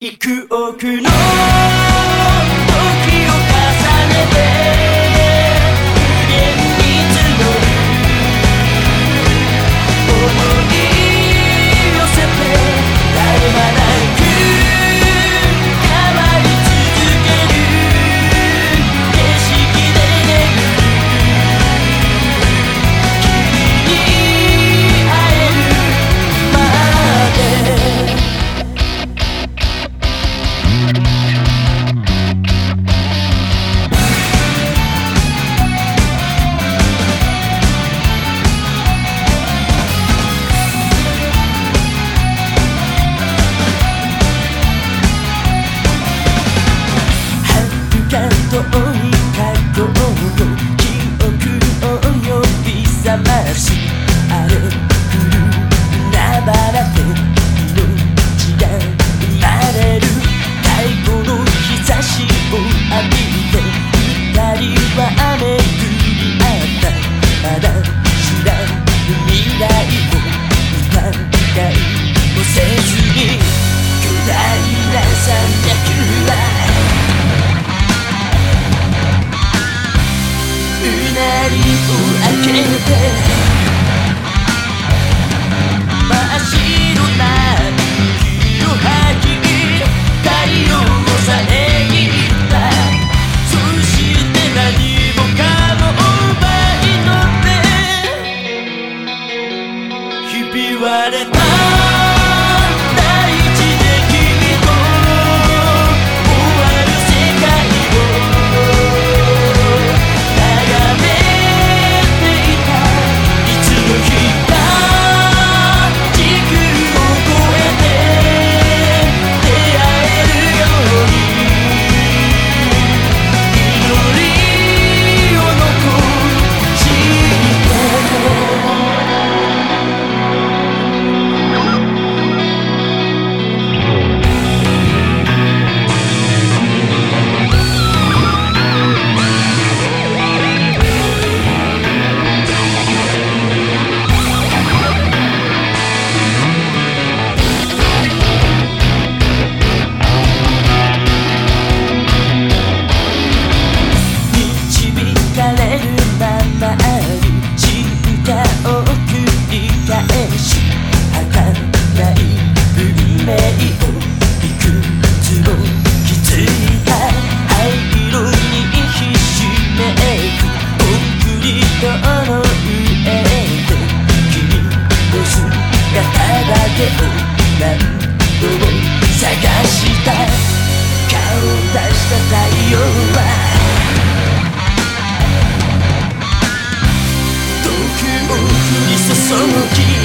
幾億のを開けて。真っ白な somos de